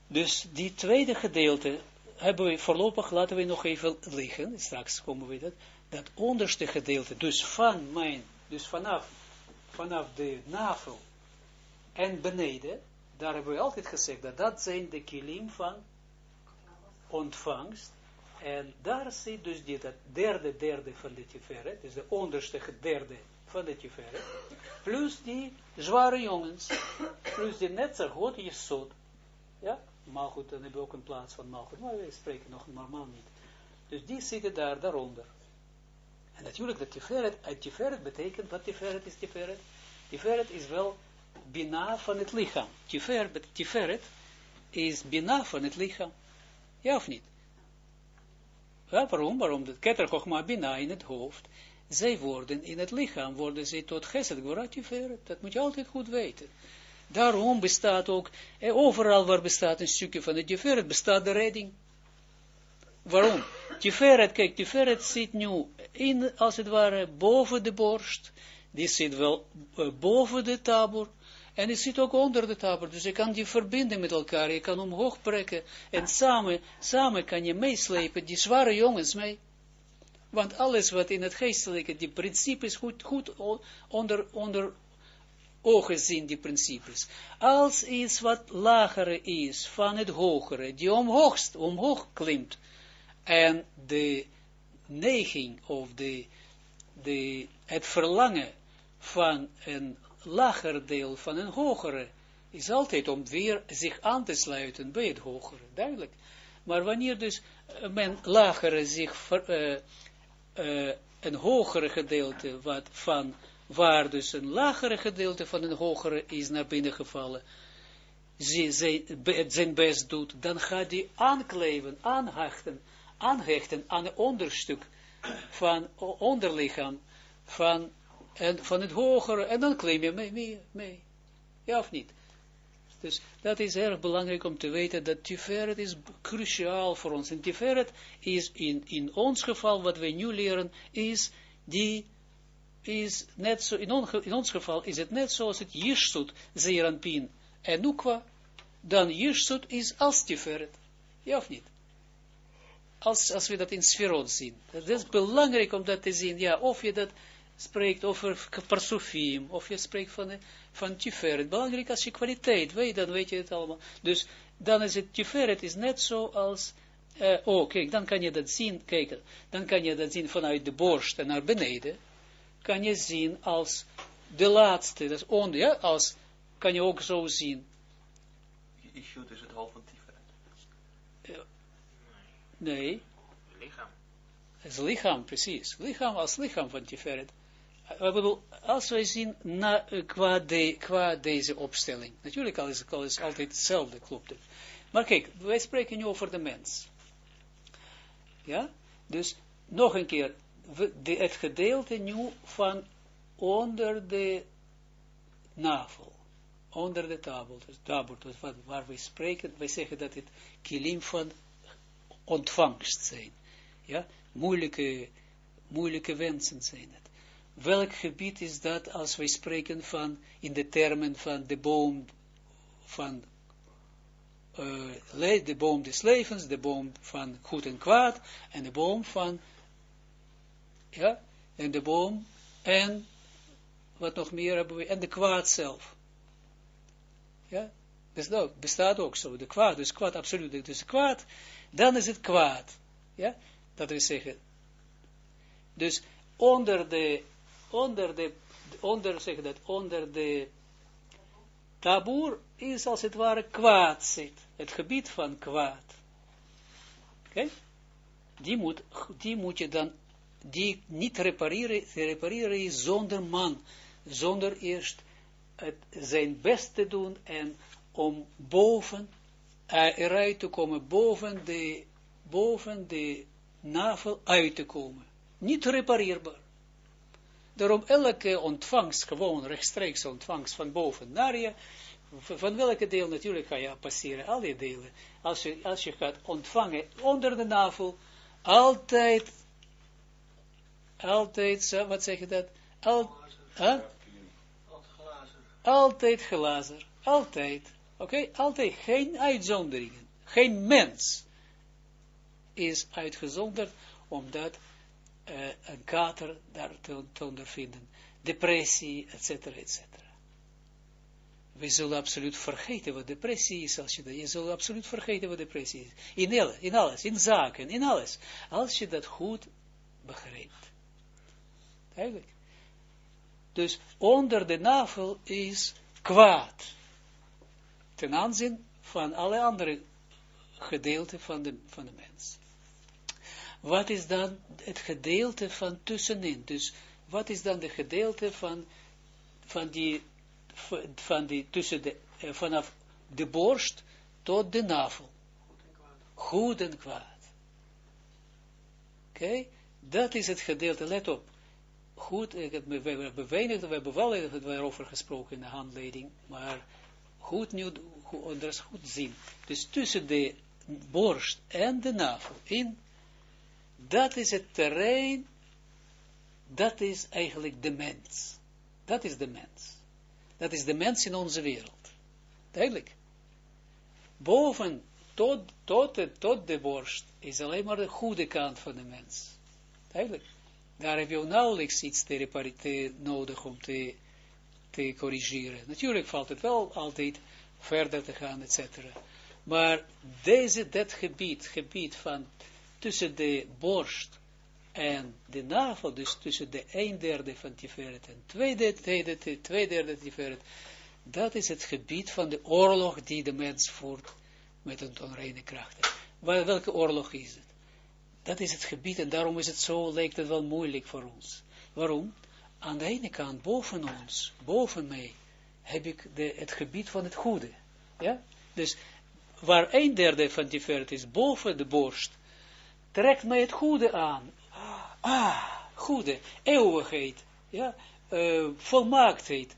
Speaker 1: Dus die tweede gedeelte hebben we voorlopig, laten we nog even liggen, straks komen we dat, dat onderste gedeelte, dus van mijn, dus vanaf vanaf de navel en beneden, daar hebben we altijd gezegd dat dat zijn de kilim van ontvangst. En daar zit dus die, dat derde derde van de tiferet, dus de onderste derde van de tiferet, plus die zware jongens, plus die net zo goed is zoet. Ja, maar goed, dan hebben we ook een plaats van maar maar we spreken nog normaal niet. Dus die zitten daar daaronder. En natuurlijk, dat tiferet, uit tiferet betekent, wat tiferet is tiferet? Tiferet is wel bina van het lichaam. Tiferet, tiferet is bina van het lichaam. Ja of niet? Ja, waarom? Waarom? De keter bina in het hoofd. Zij worden in het lichaam, worden zij tot geset, tiferet. Dat moet je altijd goed weten. Daarom bestaat ook, eh, overal waar bestaat een stukje van de tiferet, bestaat de redding. Waarom? Tiferet, kijk, Tiferet zit nu in, als het ware, boven de borst. Die zit wel uh, boven de tabor. En die zit ook onder de tabor. Dus je kan die verbinden met elkaar. Je kan omhoog prikken. En samen, samen kan je meeslepen die zware jongens mee. Want alles wat in het geestelijke, die principes, goed, goed onder, onder ogen zien, die principes. Als iets wat lager is van het hogere, die omhoog, omhoog klimt, en de neiging of de, de, het verlangen van een lager deel van een hogere is altijd om weer zich aan te sluiten bij het hogere, duidelijk. Maar wanneer dus eh, men lagere zich, uh, uh, een hogere gedeelte wat van, waar dus een lagere gedeelte van een hogere is naar binnen gevallen, zijn best doet, dan gaat die aankleven, aanhechten aanhechten aan een onderstuk van onderlichaam van, en, van het hogere, en dan claim je mee, mee, mee. Ja of niet? Dus dat is erg belangrijk om te weten dat Tiferet is cruciaal voor ons. En Tiferet is in, in ons geval, wat wij nu leren, is die is net zo, in, on, in ons geval is het net zoals het Jirsut, Zeranpin en Nukwa, dan Jirsut is als Tiferet. Ja of niet? Als, als we dat in sferot zien. Dat is belangrijk om dat te zien, ja, of je dat spreekt over parsofim, of je spreekt van, van tiferet. Belangrijk als je kwaliteit weet, dan weet je het allemaal. Dus dan is het tiferet is net zo als, uh, oh kijk, dan kan je dat zien, kijk, dan kan je dat zien vanuit de borst en naar beneden, kan je zien als de laatste, dat is onder, ja, als, kan je ook zo zien.
Speaker 2: Ishut is het hoofd van
Speaker 1: Nee.
Speaker 2: Lichaam.
Speaker 1: Het is lichaam, precies. Lichaam als lichaam van Tiferet. Bedoel, als wij zien na, eh, qua, de, qua deze opstelling. Natuurlijk alles, alles altijd hetzelfde, klopt het. Maar kijk, wij spreken nu over de mens. Ja? Dus nog een keer, de, het gedeelte nu van onder de navel, onder de tabel, dus tabel, dus wat, waar we spreken, wij zeggen dat het kilim van ontvangst zijn. Ja, moeilijke, moeilijke wensen zijn het. Welk gebied is dat als wij spreken van, in de termen van de boom van uh, de boom des levens, de boom van goed en kwaad, en de boom van, ja, en de boom, en wat nog meer hebben we, en de kwaad zelf. Ja, dus dat bestaat ook zo, de kwaad, dus kwaad, absoluut, dus kwaad, dan is het kwaad. Ja, dat wil zeggen, dus onder de, onder de, onder, zeg dat, onder de taboer is als het ware kwaad zit. Het gebied van kwaad. Oké? Die, moet, die moet je dan, die niet repareren, repareren is zonder man. Zonder eerst het, zijn best te doen en om boven, uh, eruit te komen, boven de, boven de navel uit te komen. Niet repareerbaar. Daarom elke ontvangst, gewoon rechtstreeks ontvangst van boven naar je, van welke deel natuurlijk ga je passeren, alle delen. Als je, als je gaat ontvangen onder de navel, altijd, altijd, wat zeg je dat? Al, huh? Altijd glazer, altijd. Oké, altijd geen uitzonderingen. Geen mens is uitgezonderd omdat uh, een kater daar te, te ondervinden. Depressie, etc. etc. We zullen absoluut vergeten wat depressie is. Als je, dat, je zult absoluut vergeten wat depressie is. In, alle, in alles, in zaken, in alles. Als je dat goed begrijpt. Eigenlijk. Dus onder de navel is kwaad. Ten aanzien van alle andere gedeelten van de, van de mens. Wat is dan het gedeelte van tussenin? Dus wat is dan het gedeelte van, van die van die, tussen de, eh, vanaf de borst tot de navel. Goed en kwaad. Oké, dat is het gedeelte, let op. Goed, we hebben weinig, we hebben wel erover gesproken in de handleiding, maar goed nu, anders goed zien. Dus tussen de borst en de navel, in, dat is het terrein, dat is eigenlijk de mens. Dat is de mens. Dat is de mens in onze wereld. Duidelijk. Boven, tot, tot, tot de borst, is alleen maar de goede kant van de mens. Duidelijk. Daar heb je nauwelijks iets te, nodig om te, te corrigeren. Natuurlijk valt het wel altijd verder te gaan, etc. Maar deze, dat gebied, gebied van tussen de borst en de navel, dus tussen de een derde van Tiferet en twee derde, twee derde Tiferet, dat is het gebied van de oorlog die de mens voert met een onreine krachten. welke oorlog is het? Dat is het gebied en daarom is het zo, lijkt het wel moeilijk voor ons. Waarom? Aan de ene kant, boven ons, boven mij, heb ik de, het gebied van het goede. Ja? Dus waar een derde van Tiferet is, boven de borst, trekt mij het goede aan ah, goede, eeuwigheid, ja, uh, volmaaktheid,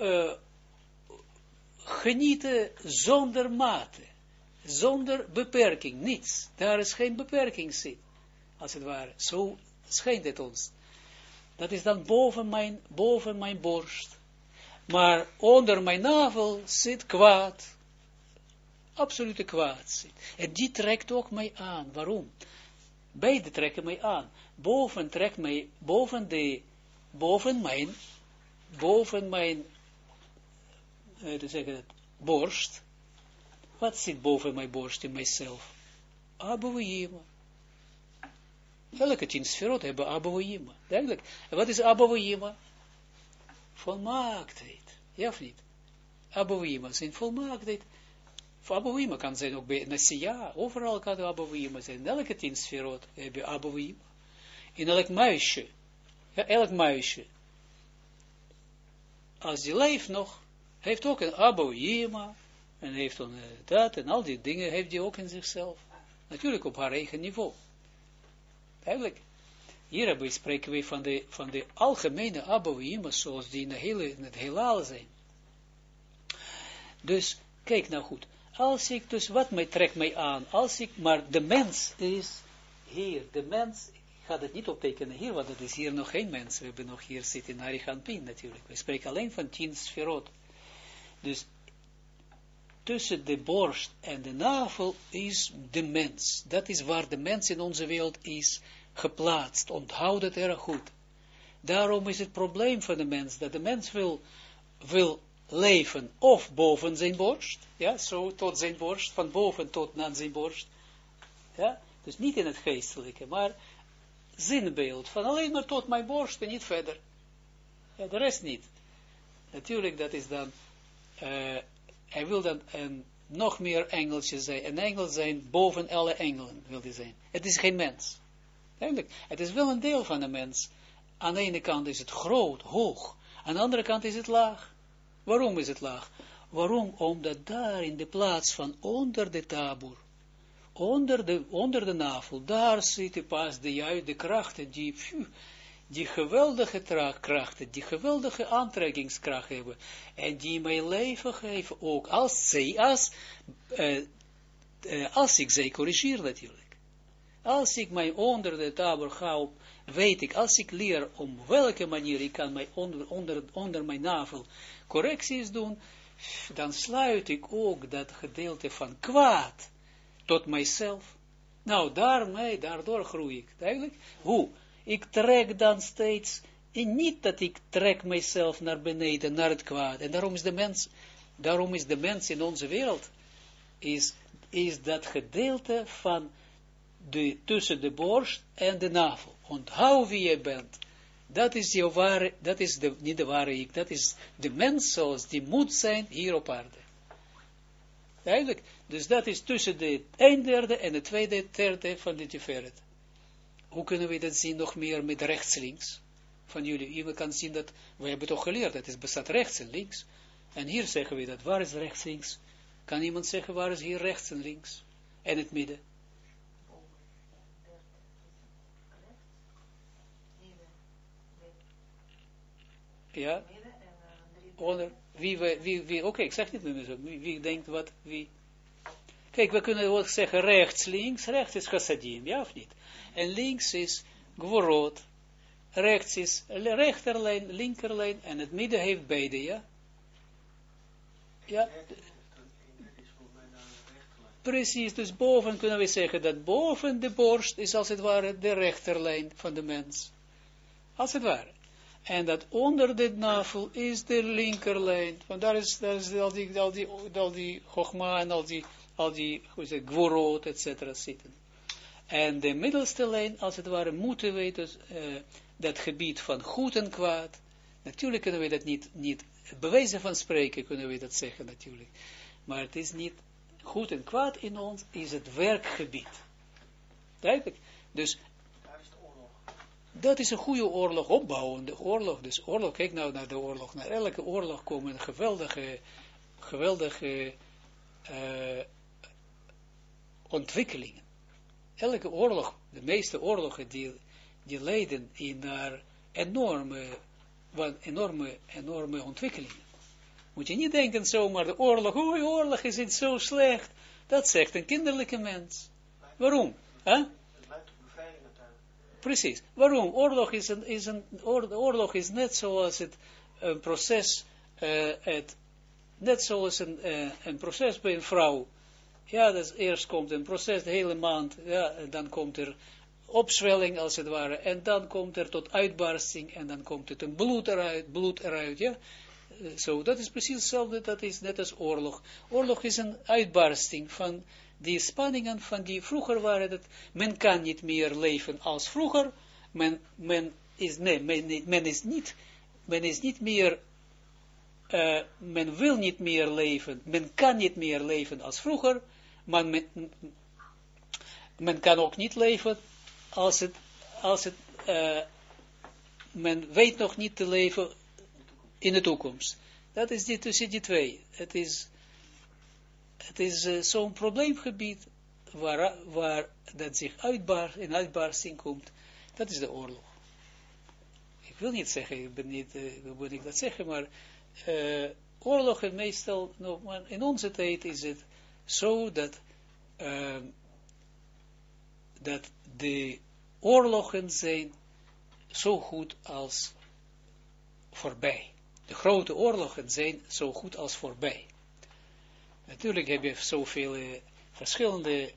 Speaker 1: uh, genieten zonder mate, zonder beperking, niets. Daar is geen beperking zit, als het ware. Zo schijnt het ons. Dat is dan boven mijn, boven mijn borst. Maar onder mijn navel zit kwaad. Absolute kwaad zit. En die trekt ook mij aan. Waarom? Beide trekken mij aan boven trekt mij, boven de, boven mijn, boven mijn, uh, te zeggen, borst, wat zit boven mijn borst in mijzelf? Abouhima. Welke tien sferot hebben Abouhima? Duidelijk. En wat is Abouhima? Volmaaktheid. Ja of niet? Abouhima zijn volmaaktheid. Abouhima kan zijn ook bij Nasia. Overal kan Abouhima zijn. Elke tien sferot hebben Abouhima in elk muisje, ja, elk muisje, als die leeft nog, heeft ook een aboyima, en heeft dan dat, en al die dingen heeft die ook in zichzelf. Natuurlijk op haar eigen niveau. Eigenlijk. Hierbij spreken we van de, van de algemene aboyima, zoals die in, de hele, in het zijn. Dus, kijk nou goed. Als ik, dus wat mij trekt mij aan, als ik, maar de mens is hier, de mens ga het niet optekenen hier, want het is hier nog geen mens. We hebben nog hier zitten in Ariganpin natuurlijk. We spreken alleen van tien sferot. Dus tussen de borst en de navel is de mens. Dat is waar de mens in onze wereld is geplaatst. Onthoud het erg goed. Daarom is het probleem van de mens, dat de mens wil, leven of boven zijn borst, ja, zo tot zijn borst, van boven tot naar zijn borst, ja, dus niet in het geestelijke, maar zinbeeld, van alleen maar tot mijn borst en niet verder. Ja, de rest niet. Natuurlijk, dat is dan, uh, hij wil dan een nog meer engeltje zijn, een engel zijn boven alle engelen, wil hij zijn. Het is geen mens. Eigenlijk, het is wel een deel van de mens. Aan de ene kant is het groot, hoog, aan de andere kant is het laag. Waarom is het laag? Waarom? Omdat daar in de plaats van onder de tabur, onder de, onder de navel, daar zitten pas de, juiste krachten, die, die geweldige krachten, die geweldige aantrekkingskracht hebben, en die mijn leven geven, ook als zij, als, uh, uh, als ik zij corrigeer natuurlijk. Als ik mij onder de tabor ga, weet ik, als ik leer om welke manier ik kan mij onder, onder, onder mijn navel correcties doen, dan sluit ik ook dat gedeelte van kwaad tot mijzelf. Nou, daarmee, daardoor groei ik. Eigenlijk, hoe? Ik trek dan steeds, en niet dat ik trek mijzelf naar beneden, naar het kwaad. En daarom is de mens, daarom is de mens in onze wereld, is, is dat gedeelte van de, tussen de borst en de navel. Onthoud wie je bent. Dat is jouw ware, dat is de, niet de ware ik, dat is de mens zoals die moet zijn hier op aarde. Eigenlijk, dus dat is tussen de een derde en de tweede derde van de Tiferet. Hoe kunnen we dat zien nog meer met rechts-links? Van jullie, iemand kan zien dat, we hebben toch geleerd, dat is bestaat rechts en links. En hier zeggen we dat, waar is rechts-links? Kan iemand zeggen, waar is hier rechts en links? En het midden? Ja? Onder, wie, wie, wie, oké, ik zeg niet meer zo, wie, wie, denkt wat, wie. Kijk, we kunnen ook zeggen rechts, links, rechts is chassadim, ja of niet? En links is gworot, rechts is rechterlijn, linkerlijn, en het midden heeft beide, ja? Ja? Precies, dus boven kunnen we zeggen dat boven de borst is als het ware de rechterlijn van de mens. Als het ware. En dat onder de navel is de linkerlijn. Want daar is, daar is al die, al die, al die en al die, al die, hoe gworot, et cetera, zitten. En de middelste lijn, als het ware, moeten we dus, uh, dat gebied van goed en kwaad, natuurlijk kunnen we dat niet, niet, bewijzen van spreken kunnen we dat zeggen natuurlijk. Maar het is niet, goed en kwaad in ons is het werkgebied. Duidelijk. Dus dat is een goede oorlog, opbouwende oorlog. Dus oorlog, kijk nou naar de oorlog. Naar elke oorlog komen geweldige, geweldige uh, ontwikkelingen. Elke oorlog, de meeste oorlogen, die, die leiden in naar enorme, enorme, enorme ontwikkelingen. Moet je niet denken zomaar, de oorlog, oh, oorlog is niet zo slecht. Dat zegt een kinderlijke mens. Waarom? Huh? Precies. Waarom? Oorlog is, een, is een, oorlog is net zoals het een proces, uh, het, net zoals een, uh, een proces bij een vrouw. Ja, dus eerst komt een proces de hele maand, ja, dan komt er opzwelling als het ware, en dan komt er tot uitbarsting, en dan komt het een bloed eruit, bloed eruit, ja. Zo, so, dat is precies hetzelfde, dat is net als oorlog. Oorlog is een uitbarsting van die spanningen van die vroeger waren dat men kan niet meer leven als vroeger, men, men is, nee, men, is niet, men is niet meer, uh, men wil niet meer leven, men kan niet meer leven als vroeger, maar men, men kan ook niet leven als het, als het, uh, men weet nog niet te leven in de toekomst. Dat is die tussen die twee. Het is het is uh, zo'n probleemgebied waar, waar dat zich uitbaar, in uitbarsting komt, dat is de oorlog. Ik wil niet zeggen, ik ben niet, uh, wil ik dat zeggen, maar uh, oorlogen meestal, nog, maar in onze tijd is het zo dat, uh, dat de oorlogen zijn zo goed als voorbij. De grote oorlogen zijn zo goed als voorbij. Natuurlijk heb je zoveel uh, verschillende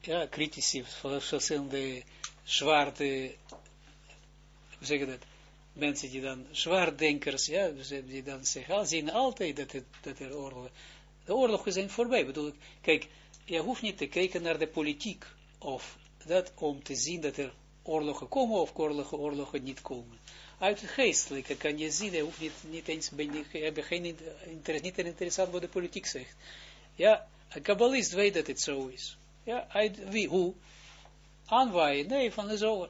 Speaker 1: ja, critici, verschillende zwarte, hoe zeg dat, mensen die dan zwaardenkers, ja, die dan zeggen, ah, zien altijd dat, het, dat er oorlogen, de oorlogen zijn voorbij. Bedoel kijk, je hoeft niet te kijken naar de politiek, of dat om te zien dat er oorlogen komen, of oorlogen, oorlogen niet komen. Uit geestelijke kan je zien, je hoeft niet, niet eens, ben je, je geen interesse, niet interessant wat de politiek zegt. Ja, een kabbalist weet dat het zo is. Ja, uit wie, hoe? Aanwaaien, nee, van de zomer.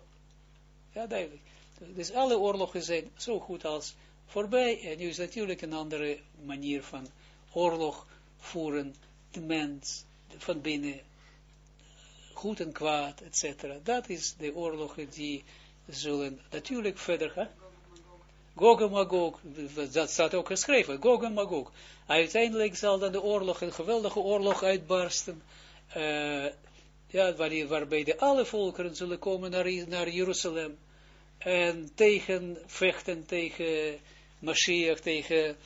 Speaker 1: Ja, duidelijk. Dus alle oorlogen zijn zo goed als voorbij. En nu is natuurlijk een andere manier van oorlog voeren, de mens, van binnen, goed en kwaad, etc. Dat is de oorlogen die zullen natuurlijk verder gaan. Gog en Magog, dat staat ook geschreven, Gog en Magog. Uiteindelijk zal dan de oorlog, een geweldige oorlog uitbarsten, uh, ja, waar, waarbij de alle volkeren zullen komen naar, naar Jeruzalem en tegen vechten tegen Mashiach, tegen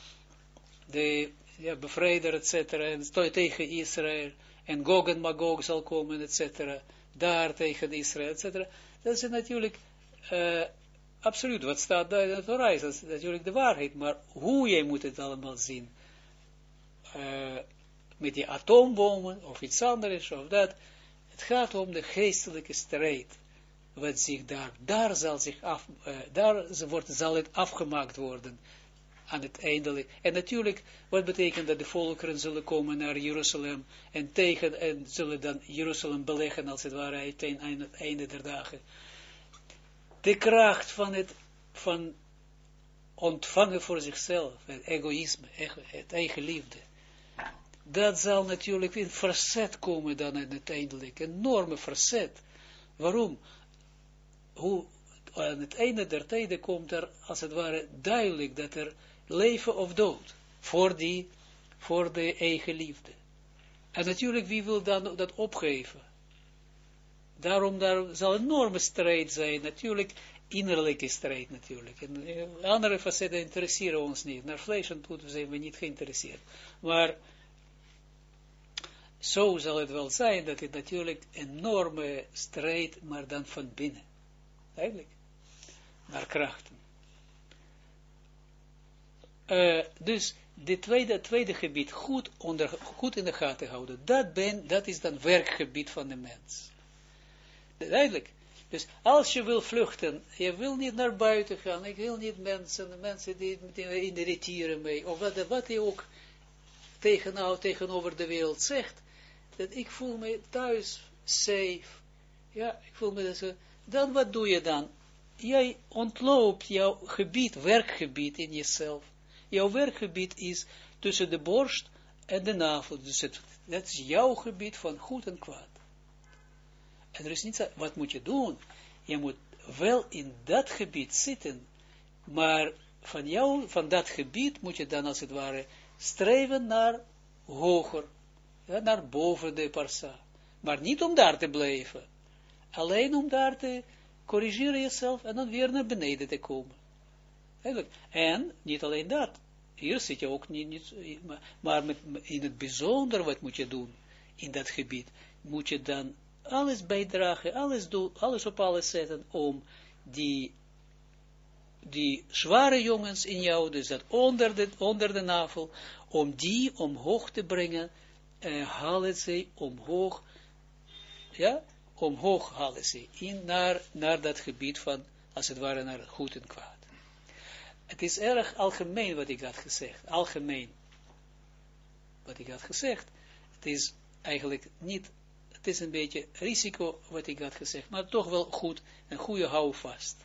Speaker 1: de ja, bevrijder, etc. en tegen Israël, en Gog en Magog zal komen, etc. daar tegen Israël, etc. Dat is natuurlijk uh, absoluut, wat staat daar in de Torah dat is natuurlijk de waarheid, maar hoe jij moet het allemaal zien, uh, met die atoombomen, of iets anders, of dat, het gaat om de geestelijke strijd, wat zich daar, daar zal zich af, uh, daar wordt, zal het afgemaakt worden, aan het einde. En natuurlijk, wat betekent dat de volkeren zullen komen naar Jeruzalem, en tegen, en zullen dan Jeruzalem beleggen, als het ware, aan het einde der dagen de kracht van het, van ontvangen voor zichzelf, het egoïsme, het eigen liefde. Dat zal natuurlijk in verzet komen dan uiteindelijk, een enorme verzet. Waarom? Hoe, aan het einde der tijden komt er, als het ware, duidelijk dat er leven of dood, voor die, voor de eigen liefde. En natuurlijk, wie wil dan dat opgeven? Daarom daar zal een enorme strijd zijn, natuurlijk innerlijke strijd natuurlijk. Eh, andere facetten interesseren ons niet. Naar vlees en bloed zijn we niet geïnteresseerd. Maar zo zal het wel zijn dat het natuurlijk enorme strijd, maar dan van binnen. Eigenlijk. Naar krachten. Uh, dus dit tweede, tweede gebied goed, onder, goed in de gaten houden. Dat, ben, dat is dan werkgebied van de mens. Duidelijk. Dus als je wil vluchten, je wil niet naar buiten gaan, ik wil niet mensen, mensen die, die irriteren mee, of wat, wat hij ook tegen, tegenover de wereld zegt, dat ik voel me thuis safe, ja, ik voel me dat zo, dan wat doe je dan? Jij ontloopt jouw gebied, werkgebied in jezelf. Jouw werkgebied is tussen de borst en de navel, dus het, dat is jouw gebied van goed en kwaad. En er is niet, wat moet je doen? Je moet wel in dat gebied zitten, maar van jou, van dat gebied moet je dan als het ware streven naar hoger, naar boven de parsa. Maar niet om daar te blijven, alleen om daar te corrigeren jezelf en dan weer naar beneden te komen. En niet alleen dat, hier zit je ook niet, maar met, in het bijzonder wat moet je doen in dat gebied, moet je dan alles bijdragen, alles doen, alles op alles zetten om die, die zware jongens in jou, dus dat onder de, onder de navel, om die omhoog te brengen, uh, halen ze omhoog, ja, omhoog halen ze, in naar, naar dat gebied van, als het ware, naar goed en kwaad. Het is erg algemeen wat ik had gezegd, algemeen wat ik had gezegd. Het is eigenlijk niet het is een beetje risico, wat ik had gezegd, maar toch wel goed, een goede houvast.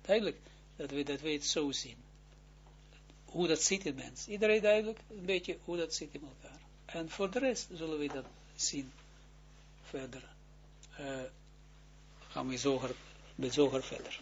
Speaker 1: Duidelijk, dat we, dat we het zo zien. Hoe dat zit in mens. Iedereen duidelijk, een beetje hoe dat zit in elkaar. En voor de rest zullen we dat zien verder. Uh, gaan we zoger, met zoger verder.